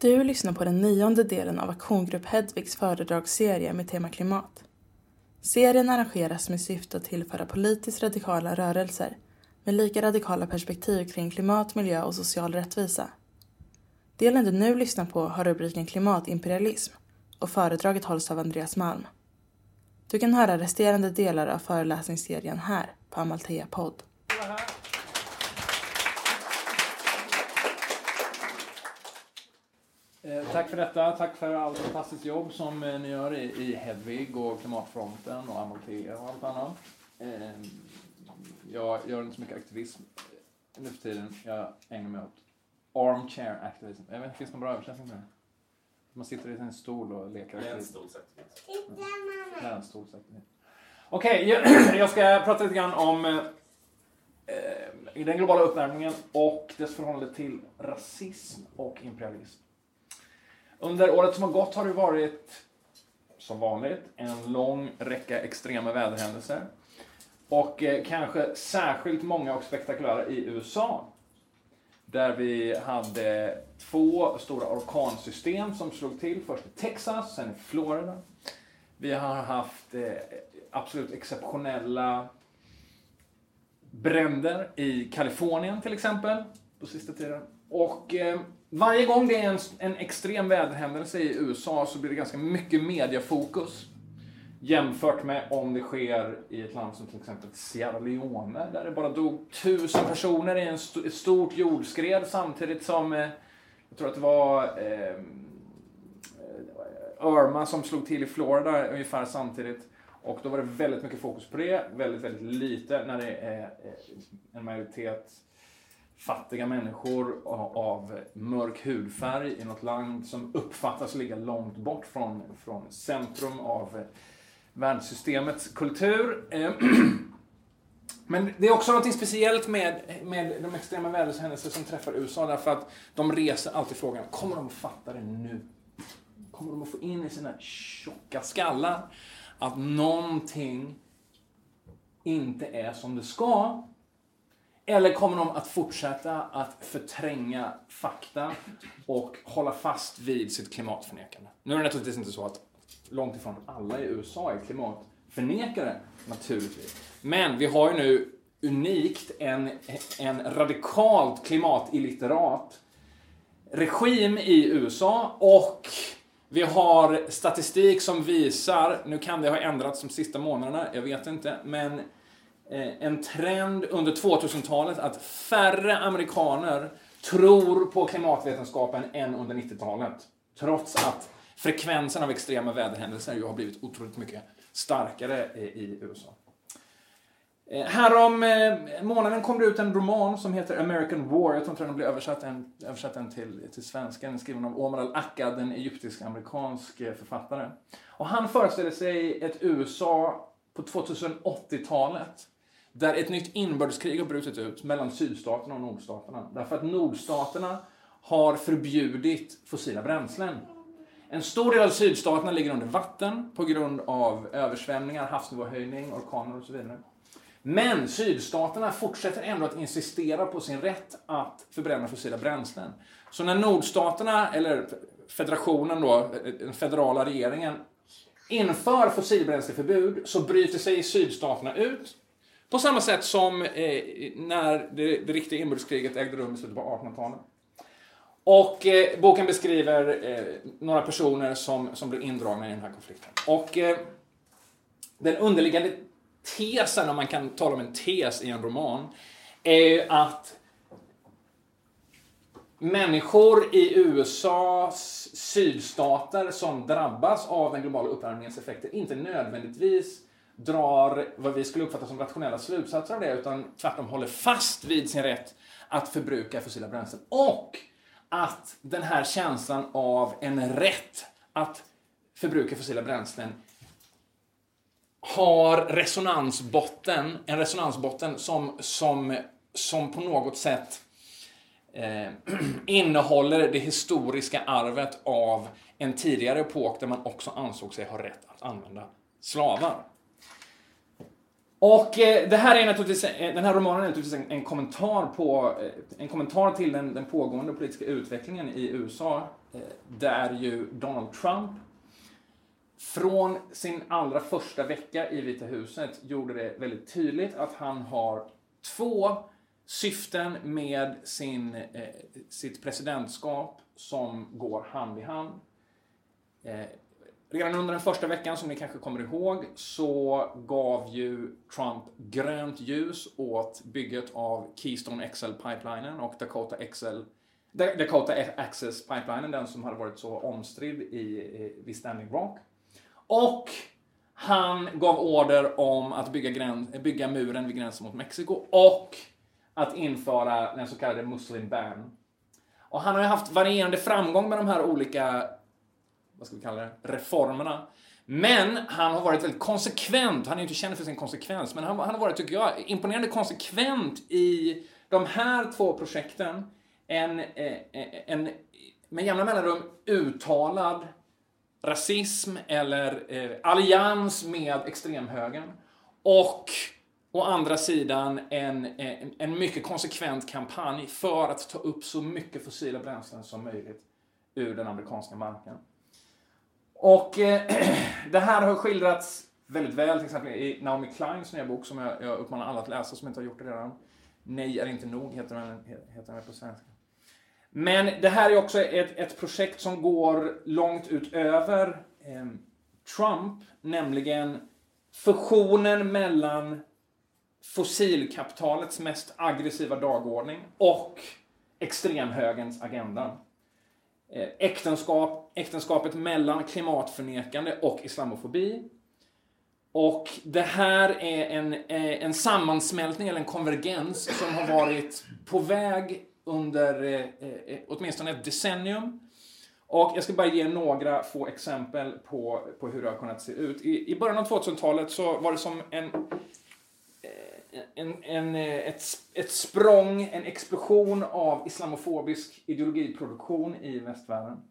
Du lyssnar på den nionde delen av Aktiongrupp Hedvigs föredragsserie med tema klimat. Serien arrangeras med syfte att tillföra politiskt radikala rörelser med lika radikala perspektiv kring klimat, miljö och social rättvisa. Delen du nu lyssnar på har rubriken Klimatimperialism och föredraget hålls av Andreas Malm. Du kan höra resterande delar av föreläsningsserien här på Amalthea podd. Tack för detta. Tack för allt fantastiskt jobb som eh, ni gör i, i Hedvig och Klimatfronten och Amalthea och allt annat. Eh, jag gör inte så mycket aktivism nu för tiden. Jag ägnar mig åt armchair activism. Jag vet inte, finns det någon bra översättning på det? Man sitter i sin stol och leker. Länsstolsaktivism. Länsstolsaktivism. Okej, jag, jag ska prata lite grann om eh, den globala uppvärmningen och dess förhållande till rasism och imperialism. Under året som har gått har det varit, som vanligt, en lång räcka extrema väderhändelser. Och eh, kanske särskilt många och spektakulära i USA. Där vi hade två stora orkansystem som slog till. Först i Texas, sen i Florida. Vi har haft eh, absolut exceptionella bränder i Kalifornien till exempel på sista tiden. Och eh, varje gång det är en, en extrem väderhändelse i USA så blir det ganska mycket mediafokus jämfört med om det sker i ett land som till exempel Sierra Leone där det bara dog tusen personer i en st ett stort jordskred samtidigt som eh, jag tror att det var eh, eh Irma som slog till i Florida ungefär samtidigt. Och då var det väldigt mycket fokus på det, väldigt, väldigt lite när det är eh, en majoritet fattiga människor av mörk hudfärg i något land som uppfattas ligga långt bort från, från centrum av eh, världssystemets kultur. Eh, men det är också något speciellt med, med de extrema väderhändelser som träffar USA därför att de reser alltid frågan, kommer de att fatta det nu? Kommer de att få in i sina tjocka skallar att någonting inte är som det ska? Eller kommer de att fortsätta att förtränga fakta och hålla fast vid sitt klimatförnekande? Nu är det naturligtvis inte så att långt ifrån alla i USA är klimatförnekare, naturligtvis. Men vi har ju nu unikt en, en radikalt klimatilliterat regim i USA och vi har statistik som visar, nu kan det ha ändrats de sista månaderna, jag vet inte, men Eh, en trend under 2000-talet att färre amerikaner tror på klimatvetenskapen än under 90-talet. Trots att frekvensen av extrema väderhändelser ju har blivit otroligt mycket starkare i USA. Eh, härom eh, månaden kom det ut en roman som heter American War. Jag tror inte den blir översatt än, översatt än till, till svenska. Den är skriven av Omar al-Akkad, en egyptisk-amerikansk författare. Och han föreställer sig ett USA på 2080-talet där ett nytt inbördeskrig har brutit ut mellan sydstaterna och nordstaterna. Därför att nordstaterna har förbjudit fossila bränslen. En stor del av sydstaterna ligger under vatten på grund av översvämningar, havsnivåhöjning, orkaner och så vidare. Men sydstaterna fortsätter ändå att insistera på sin rätt att förbränna fossila bränslen. Så när nordstaterna, eller federationen då, den federala regeringen, inför fossilbränsleförbud så bryter sig sydstaterna ut. På samma sätt som eh, när det, det riktiga inbördeskriget ägde rum i slutet på 1800-talet. Och eh, boken beskriver eh, några personer som, som blir indragna i den här konflikten. Och eh, den underliggande tesen, om man kan tala om en tes i en roman, är ju att människor i USAs sydstater som drabbas av den globala uppvärmningens effekter inte nödvändigtvis drar vad vi skulle uppfatta som rationella slutsatser av det, utan tvärtom håller fast vid sin rätt att förbruka fossila bränslen. Och att den här känslan av en rätt att förbruka fossila bränslen har resonansbotten, en resonansbotten som, som, som på något sätt eh, innehåller det historiska arvet av en tidigare epok där man också ansåg sig ha rätt att använda slavar. Och eh, det här är naturligtvis, eh, den här romanen är naturligtvis en, en kommentar, på, eh, en kommentar till den, den pågående politiska utvecklingen i USA, där ju Donald Trump från sin allra första vecka i Vita huset gjorde det väldigt tydligt att han har två syften med sin, eh, sitt presidentskap som går hand i hand. Eh, redan under den första veckan, som ni kanske kommer ihåg, så gav ju Trump grönt ljus åt bygget av Keystone XL-pipelinen och Dakota XL Dakota Access Pipelinen, den som hade varit så omstridd i, vid Standing Rock. Och han gav order om att bygga, gräns, bygga muren vid gränsen mot Mexiko och att införa den så kallade Muslim ban. Och han har ju haft varierande framgång med de här olika, vad ska vi kalla det, reformerna. Men han har varit väldigt konsekvent, han är ju inte känd för sin konsekvens, men han, han har varit, tycker jag, imponerande konsekvent i de här två projekten. En, eh, en med jämna mellanrum uttalad rasism eller eh, allians med extremhögern. Och å andra sidan en, en, en, mycket konsekvent kampanj för att ta upp så mycket fossila bränslen som möjligt ur den amerikanska marknaden. Och eh, det här har skildrats väldigt väl, till exempel i Naomi Kleins nya bok som jag, jag uppmanar alla att läsa som inte har gjort det redan. Nej är inte nog, heter den, heter den på svenska. Men det här är också ett, ett projekt som går långt utöver eh, Trump, nämligen fusionen mellan fossilkapitalets mest aggressiva dagordning och extremhögerns agenda. Eh, äktenskap, äktenskapet mellan klimatförnekande och islamofobi. Och det här är en, eh, en sammansmältning eller en konvergens som har varit på väg under eh, eh, åtminstone ett decennium. Och jag ska bara ge några få exempel på, på hur det har kunnat se ut. I, i början av 2000-talet så var det som en, en, en, eh, ett, ett språng, en explosion av islamofobisk ideologiproduktion i västvärlden.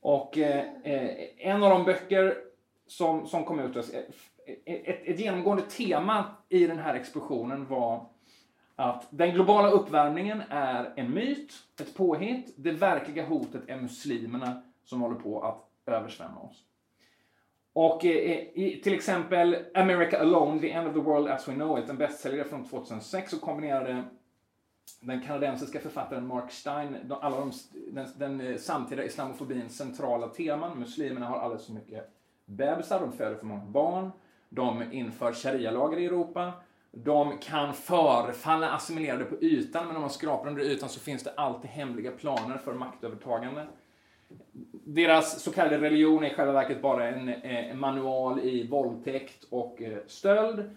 Och eh, eh en av de böcker som, som kom ut, alltså, eh, ett, ett genomgående tema i den här explosionen var att den globala uppvärmningen är en myt, ett påhitt. Det verkliga hotet är muslimerna som håller på att översvämma oss. Och eh, eh, i till exempel America Alone, The End of the World As We Know It, en bästsäljare från 2006, så kombinerade den kanadensiska författaren Mark Stein alla de, den, den eh, samtida islamofobins centrala teman. Muslimerna har alldeles för mycket bebisar, de föder för många barn, de inför sharia-lagar i Europa, de kan förefalla assimilerade på ytan, men om man skrapar under ytan så finns det alltid hemliga planer för maktövertagande. Deras så kallade religion är i själva verket bara en, eh, en manual i våldtäkt och eh, stöld.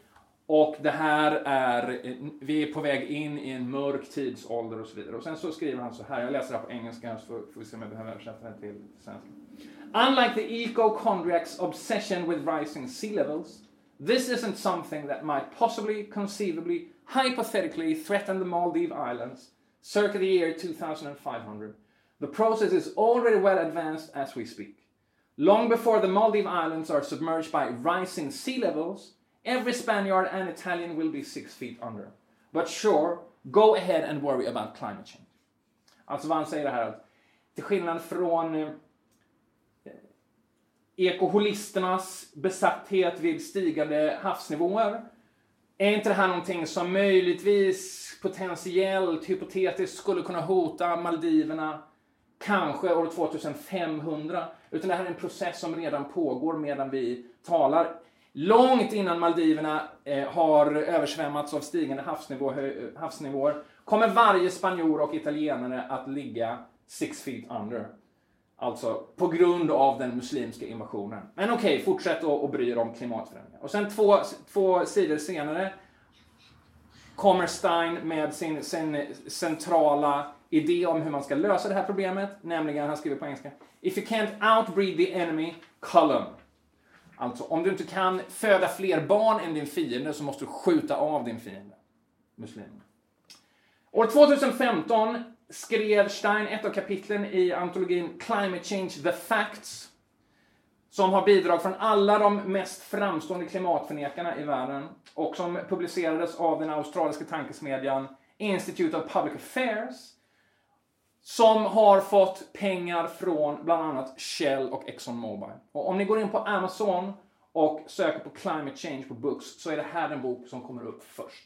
Och det här är, eh, vi är på väg in i en mörk tidsålder och så vidare. Och sen så skriver han så här, jag läser det här på engelska så får vi se om jag behöver översätta det till svenska. Unlike the ecochondriac's obsession with rising sea levels This isn't something that might possibly, conceivably, hypothetically threaten the Maldive Islands circa the year 2500. The process is already well advanced as we speak. Long before the Maldive Islands are submerged by rising sea levels, every Spaniard and Italian will be six feet under. But sure, go ahead and worry about climate change. Alltså vad han säger här att till skillnad från eh, ekoholisternas besatthet vid stigande havsnivåer. Är inte det här någonting som möjligtvis, potentiellt, hypotetiskt skulle kunna hota Maldiverna kanske år 2500? Utan det här är en process som redan pågår medan vi talar. Långt innan Maldiverna eh, har översvämmats av stigande havsnivå, havsnivåer kommer varje spanjor och italienare att ligga six feet under. Alltså på grund av den muslimska invasionen. Men okej, okay, fortsätt att bry er om klimatförändringar. Och sen två, två sidor senare kommer Stein med sin, sin centrala idé om hur man ska lösa det här problemet. Nämligen, han skriver på engelska, If you can't outbreed the enemy, cull them. Alltså, om du inte kan föda fler barn än din fiende så måste du skjuta av din fiende. Muslimerna. År 2015 skrev Stein ett av kapitlen i antologin Climate Change The Facts som har bidrag från alla de mest framstående klimatförnekarna i världen och som publicerades av den australiska tankesmedjan Institute of Public Affairs som har fått pengar från bland annat Shell och Exxon Mobil. Och om ni går in på Amazon och söker på Climate Change på Books så är det här den bok som kommer upp först.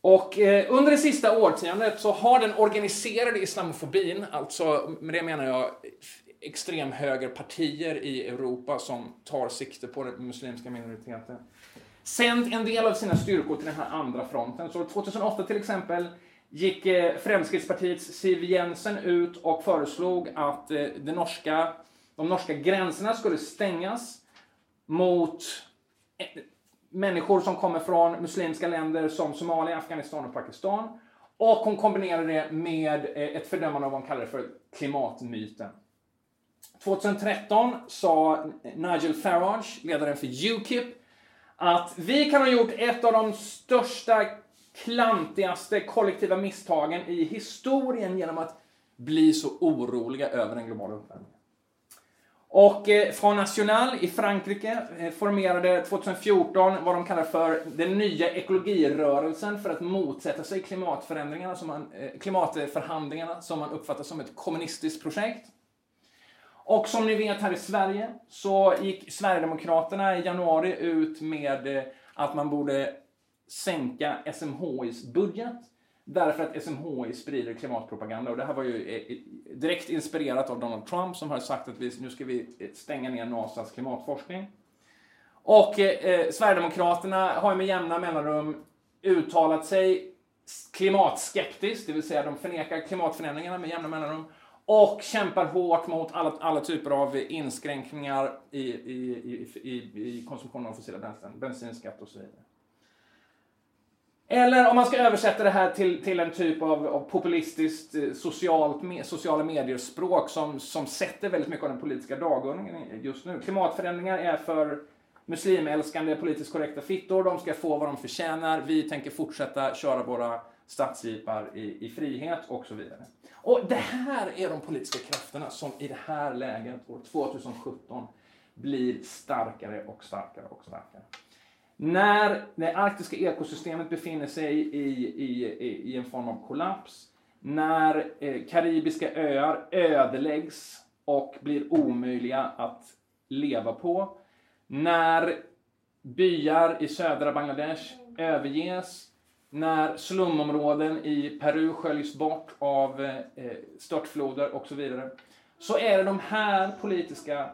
Och eh, under det sista årtiondet så har den organiserade islamofobin, alltså med det menar jag extremhögerpartier i Europa som tar sikte på den muslimska minoriteten, sänt en del av sina styrkor till den här andra fronten. Så 2008 till exempel gick eh, Fremskrittspartiets Siv Jensen ut och föreslog att eh, det norska, de norska gränserna skulle stängas mot eh, människor som kommer från muslimska länder som Somalia, Afghanistan och Pakistan. Och hon kombinerade det med eh, ett fördömande av vad hon kallar för klimatmyten. 2013 sa Nigel Farage, ledaren för Ukip, att vi kan ha gjort ett av de största, klantigaste kollektiva misstagen i historien genom att bli så oroliga över den globala uppvärmningen. Och eh, Front National i Frankrike eh, formerade 2014 vad de kallar för den nya ekologirörelsen för att motsätta sig klimatförändringarna, som man, eh, klimatförhandlingarna som man uppfattar som ett kommunistiskt projekt. Och som ni vet här i Sverige så gick Sverigedemokraterna i januari ut med eh, att man borde sänka SMHIs budget därför att SMHI sprider klimatpropaganda. Och det här var ju eh, eh, direkt inspirerat av Donald Trump som har sagt att vi, nu ska vi stänga ner NASAs klimatforskning. Och eh, Sverigedemokraterna har med jämna mellanrum uttalat sig klimatskeptiskt, det vill säga de förnekar klimatförändringarna med jämna mellanrum och kämpar hårt mot alla, alla typer av inskränkningar i, i, i, i, konsumtionen av fossila bränslen, bensinskatt och så vidare. Eller om man ska översätta det här till, till en typ av, av populistiskt eh, socialt, me, sociala medier-språk som, som sätter väldigt mycket av den politiska dagordningen just nu. Klimatförändringar är för muslimälskande, politiskt korrekta fittor. De ska få vad de förtjänar. Vi tänker fortsätta köra våra stadsjeepar i, i frihet och så vidare. Och det här är de politiska krafterna som i det här läget, år 2017, blir starkare och starkare och starkare. När det arktiska ekosystemet befinner sig i, i, i, i en form av kollaps, när eh, karibiska öar ödeläggs och blir omöjliga att leva på, när byar i södra Bangladesh överges, när slumområden i Peru sköljs bort av eh, eh, störtfloder och så vidare, så är det de här politiska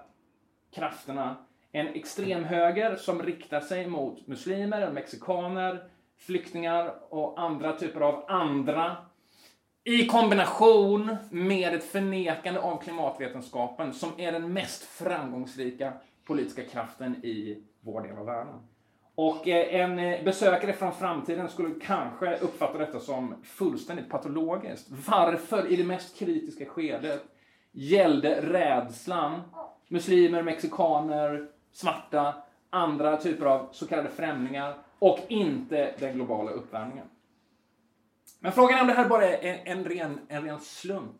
krafterna, en extremhöger som riktar sig mot muslimer, mexikaner, flyktingar och andra typer av andra, i kombination med ett förnekande av klimatvetenskapen som är den mest framgångsrika politiska kraften i vår del av världen. Och eh, en eh, besökare från framtiden skulle kanske uppfatta detta som fullständigt patologiskt. Varför i det mest kritiska skedet gällde rädslan muslimer, mexikaner, svarta, andra typer av så kallade främlingar och inte den globala uppvärmningen. Men frågan är om det här bara är en, ren, en ren slump.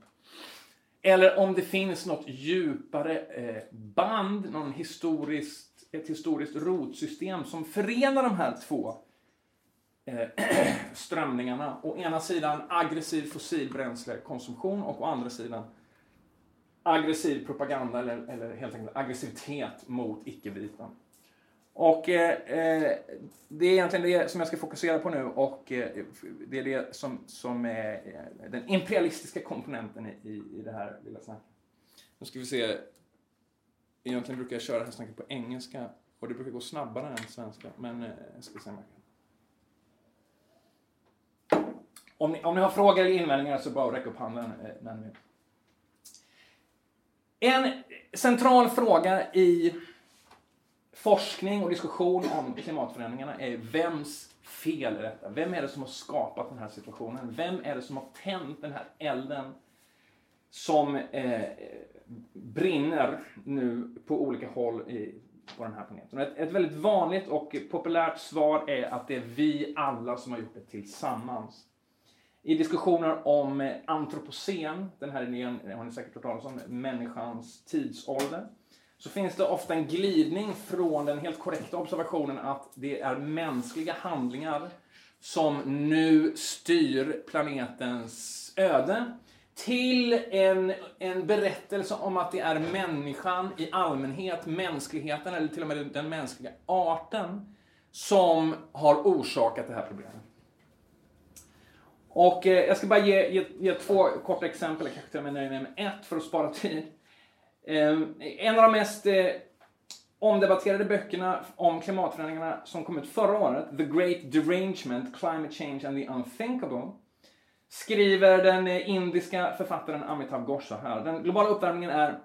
Eller om det finns något djupare eh, band, någon historisk ett historiskt rotsystem som förenar de här två eh, strömningarna. Å ena sidan aggressiv fossilbränslekonsumtion och å andra sidan aggressiv propaganda eller, eller helt enkelt aggressivitet mot icke-vita. Och eh, eh det är egentligen det som jag ska fokusera på nu och eh, det är det som, som är eh, den imperialistiska komponenten i, i det här lilla snacket. Nu ska vi se Egentligen brukar jag köra det här snacket på engelska och det brukar gå snabbare än svenska, men eh, jag ska se om jag kan. Om ni, om ni har frågor eller invändningar så bara räck upp handen eh. En central fråga i forskning och diskussion om klimatförändringarna är vems fel är detta? Vem är det som har skapat den här situationen? Vem är det som har tänt den här elden som eh, brinner nu på olika håll i, på den här planeten. Ett, ett väldigt vanligt och populärt svar är att det är vi alla som har gjort det tillsammans. I diskussioner om eh, antropocen, den här idén har ni säkert hört talas om, människans tidsålder, så finns det ofta en glidning från den helt korrekta observationen att det är mänskliga handlingar som nu styr planetens öde till en, en berättelse om att det är människan i allmänhet, mänskligheten eller till och med den mänskliga arten som har orsakat det här problemet. Och eh, jag ska bara ge, ge, ge, två korta exempel, jag kanske till och med nöjer mig med ett för att spara tid. Eh, en av de mest eh, omdebatterade böckerna om klimatförändringarna som kom ut förra året, The Great Derangement, Climate Change and the Unthinkable, skriver den indiska författaren Amitav Ghosh så här. Den globala uppvärmningen är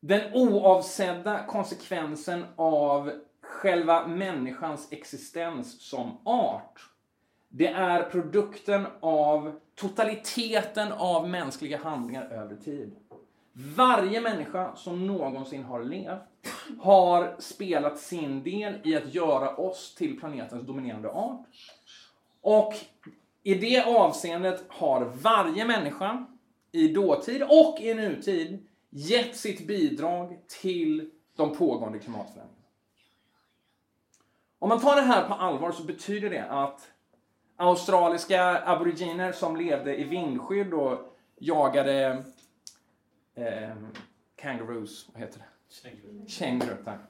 den oavsedda konsekvensen av själva människans existens som art. Det är produkten av totaliteten av mänskliga handlingar över tid. Varje människa som någonsin har levt har spelat sin del i att göra oss till planetens dominerande art. Och i det avseendet har varje människa i dåtid och i nutid gett sitt bidrag till de pågående klimatförändringarna. Om man tar det här på allvar så betyder det att australiska aboriginer som levde i vindskydd och jagade eh, kangaroos, vad heter det? Kängurur. tack.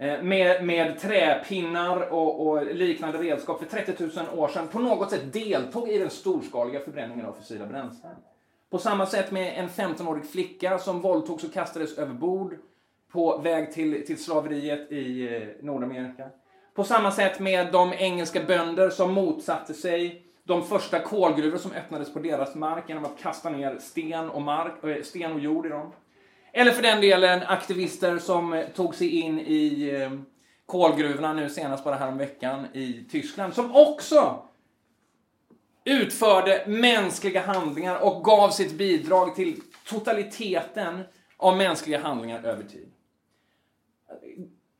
Eh, med, med träpinnar och, och, liknande redskap för 30 000 år sedan på något sätt deltog i den storskaliga förbränningen av fossila bränslen. På samma sätt med en 15-årig flicka som våldtogs och kastades över bord på väg till, till slaveriet i eh, Nordamerika. På samma sätt med de engelska bönder som motsatte sig de första kolgruvor som öppnades på deras mark genom att kasta ner sten och, mark, eh, sten och jord i dem. Eller för den delen aktivister som tog sig in i eh, kolgruvorna nu senast bara häromveckan i Tyskland som också utförde mänskliga handlingar och gav sitt bidrag till totaliteten av mänskliga handlingar över tid.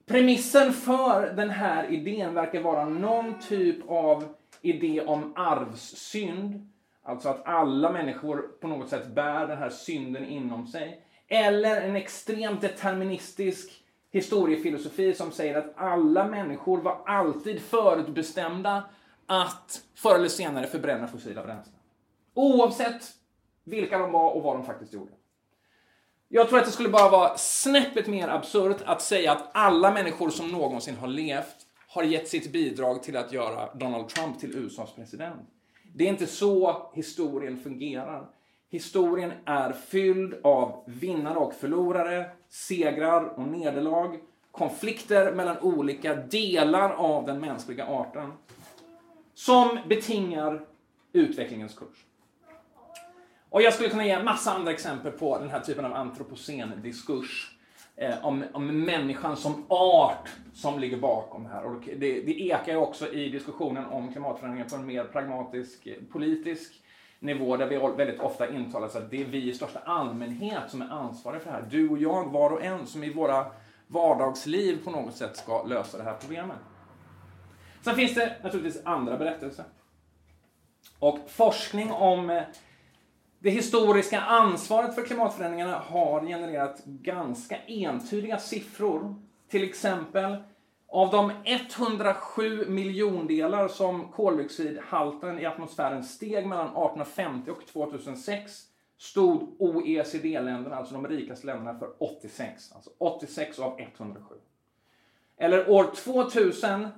Premissen för den här idén verkar vara någon typ av idé om arvssynd. Alltså att alla människor på något sätt bär den här synden inom sig. Eller en extremt deterministisk historiefilosofi som säger att alla människor var alltid förutbestämda att förr eller senare förbränna fossila bränslen. Oavsett vilka de var och vad de faktiskt gjorde. Jag tror att det skulle bara vara snäppet mer absurt att säga att alla människor som någonsin har levt har gett sitt bidrag till att göra Donald Trump till USAs president. Det är inte så historien fungerar. Historien är fylld av vinnare och förlorare, segrar och nederlag, konflikter mellan olika delar av den mänskliga arten som betingar utvecklingens kurs. Och jag skulle kunna ge en massa andra exempel på den här typen av antropocen-diskurs eh, om, om människan som art som ligger bakom det här. Och det, det ekar ju också i diskussionen om klimatförändringar på en mer pragmatisk eh, politisk nivå där vi väldigt ofta intalar oss att det är vi i största allmänhet som är ansvariga för det här. Du och jag, var och en, som i våra vardagsliv på något sätt ska lösa det här problemet. Sen finns det naturligtvis andra berättelser. Och forskning om eh, det historiska ansvaret för klimatförändringarna har genererat ganska entydiga siffror. Till exempel av de 107 miljondelar som koldioxidhalten i atmosfären steg mellan 1850 och 2006 stod OECD-länderna, alltså de rikaste länderna, för 86. Alltså 86 av 107. Eller år 2000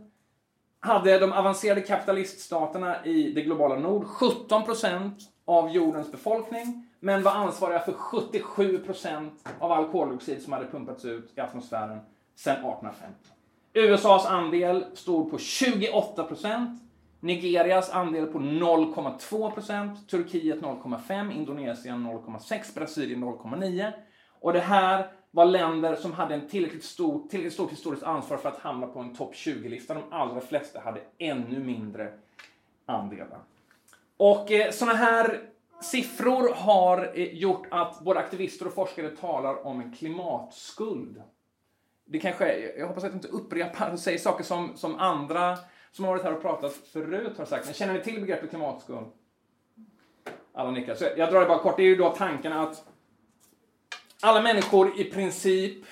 hade de avancerade kapitaliststaterna i det globala nord 17% av jordens befolkning, men var ansvariga för 77% av all koldioxid som hade pumpats ut i atmosfären sedan 1850. USAs andel stod på 28% Nigerias andel på 0,2% Turkiet 0,5 Indonesien 0,6 Brasilien 0,9 Och det här var länder som hade en tillräckligt stort, tillräckligt stort historiskt ansvar för att hamna på en topp 20-lista. De allra flesta hade ännu mindre andelar. Och eh, sådana här siffror har eh, gjort att både aktivister och forskare talar om en klimatskuld. Det kanske, jag hoppas att jag inte upprepar och säger saker som, som andra som har varit här och pratat förut har sagt. Men känner ni till begreppet klimatskuld? Alla nickar. Så jag drar det bara kort. Det är ju då tanken att alla människor i princip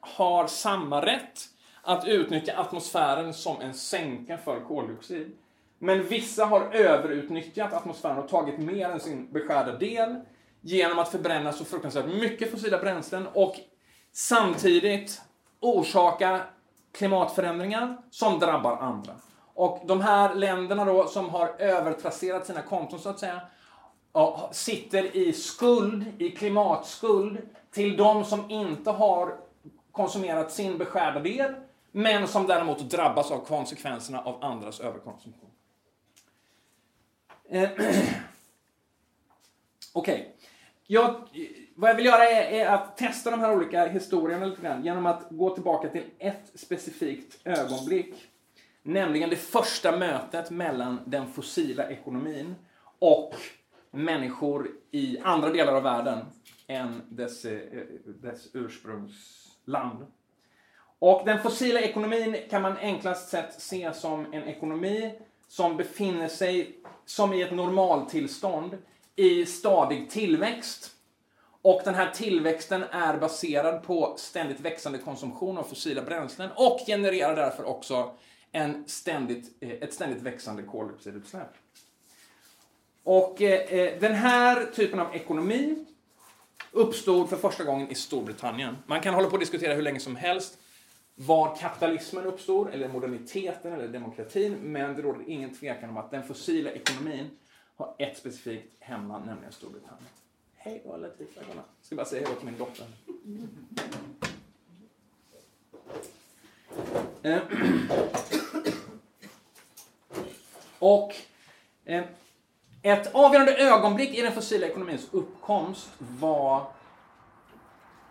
har samma rätt att utnyttja atmosfären som en sänka för koldioxid. Men vissa har överutnyttjat atmosfären och tagit mer än sin beskärda del genom att förbränna så fruktansvärt mycket fossila bränslen och samtidigt orsaka klimatförändringar som drabbar andra. Och de här länderna då som har övertrasserat sina konton så att säga sitter i skuld, i klimatskuld till de som inte har konsumerat sin beskärda del men som däremot drabbas av konsekvenserna av andras överkonsumtion. Eh, Okej. Okay vad jag vill göra är, är, att testa de här olika historierna lite grann genom att gå tillbaka till ett specifikt ögonblick. Nämligen det första mötet mellan den fossila ekonomin och människor i andra delar av världen än dess, eh, dess ursprungsland. Och den fossila ekonomin kan man enklast sett se som en ekonomi som befinner sig som i ett normaltillstånd i stadig tillväxt. Och den här tillväxten är baserad på ständigt växande konsumtion av fossila bränslen och genererar därför också en ständigt, eh, ett ständigt växande koldioxidutsläpp. Och eh, eh, den här typen av ekonomi uppstod för första gången i Storbritannien. Man kan hålla på och diskutera hur länge som helst var kapitalismen uppstod, eller moderniteten, eller demokratin, men det råder ingen tvekan om att den fossila ekonomin har ett specifikt hemland, nämligen Storbritannien. Hej då Letitia, jag ska bara säga hej då till min dotter. Eh, och eh, ett avgörande ögonblick i den fossila ekonomins uppkomst var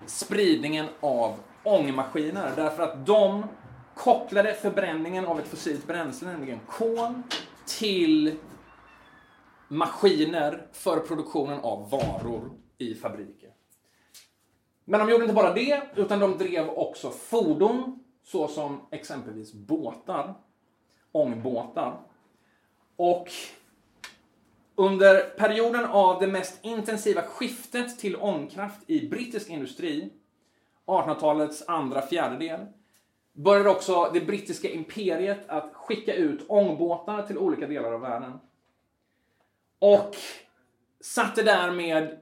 spridningen av ångmaskiner därför att de kopplade förbränningen av ett fossilt bränsle, nämligen kol, till maskiner för produktionen av varor i fabriker. Men de gjorde inte bara det, utan de drev också fordon, såsom exempelvis båtar, ångbåtar. Och under perioden av det mest intensiva skiftet till ångkraft i brittisk industri 1800-talets andra fjärdedel började också det brittiska imperiet att skicka ut ångbåtar till olika delar av världen. Och satte därmed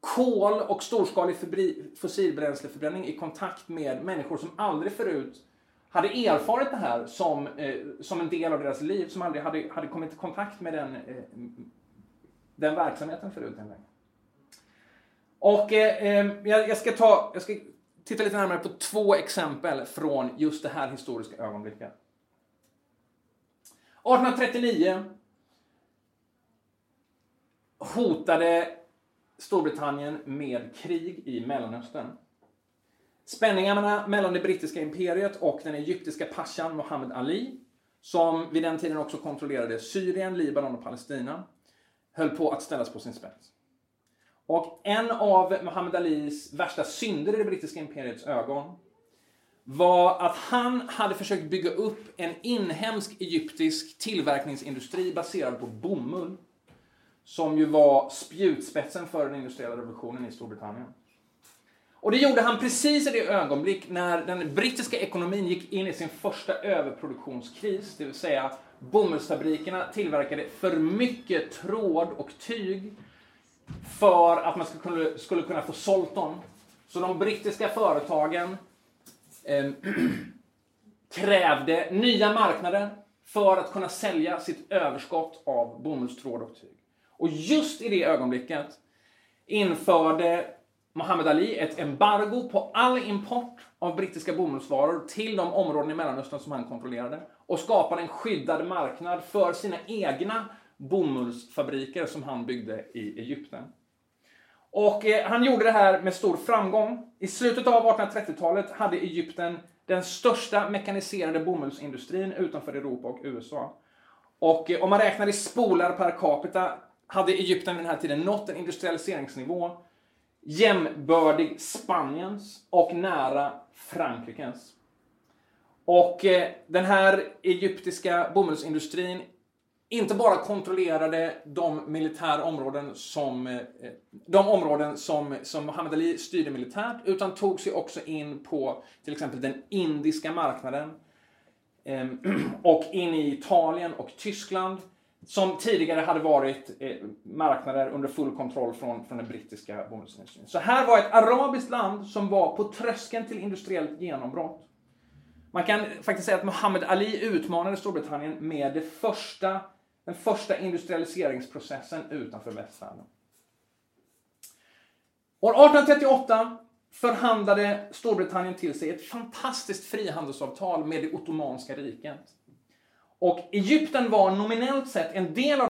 kol och storskalig fossilbränsleförbränning i kontakt med människor som aldrig förut hade erfarit det här som, eh, som en del av deras liv, som aldrig hade, hade kommit i kontakt med den, eh, den verksamheten förut. Och eh, eh, jag, jag, ska ta, jag ska titta lite närmare på två exempel från just det här historiska ögonblicket. 1839 hotade Storbritannien med krig i Mellanöstern. Spänningarna mellan det brittiska imperiet och den egyptiska pashan Mohammed Ali, som vid den tiden också kontrollerade Syrien, Libanon och Palestina, höll på att ställas på sin spets. Och en av Muhammad Alis värsta synder i det brittiska imperiets ögon var att han hade försökt bygga upp en inhemsk egyptisk tillverkningsindustri baserad på bomull. Som ju var spjutspetsen för den industriella revolutionen i Storbritannien. Och det gjorde han precis i det ögonblick när den brittiska ekonomin gick in i sin första överproduktionskris, det vill säga bomullsfabrikerna tillverkade för mycket tråd och tyg för att man skulle, skulle kunna få sålt dem. Så de brittiska företagen eh, krävde nya marknader för att kunna sälja sitt överskott av bomullstråd och tyg. Och just i det ögonblicket införde Muhammad Ali ett embargo på all import av brittiska bomullsvaror till de områden i Mellanöstern som han kontrollerade och skapade en skyddad marknad för sina egna bomullsfabriker som han byggde i Egypten. Och eh, han gjorde det här med stor framgång. I slutet av 1830-talet hade Egypten den största mekaniserade bomullsindustrin utanför Europa och USA. Och eh, om man räknar i spolar per capita hade Egypten vid den här tiden nått en industrialiseringsnivå jämbördig Spaniens och nära Frankrikes. Och eh, den här egyptiska bomullsindustrin inte bara kontrollerade de militära områden som, eh, de områden som, som Muhammad Ali styrde militärt, utan tog sig också in på till exempel den indiska marknaden ehm, och in i Italien och Tyskland som tidigare hade varit eh, marknader under full kontroll från, från den brittiska bomullsindustrin. Så här var ett arabiskt land som var på tröskeln till industriellt genombrott. Man kan faktiskt säga att Muhammad Ali utmanade Storbritannien med det första, den första industrialiseringsprocessen utanför västvärlden. År 1838 förhandlade Storbritannien till sig ett fantastiskt frihandelsavtal med det ottomanska riket. Och Egypten var nominellt sett en del av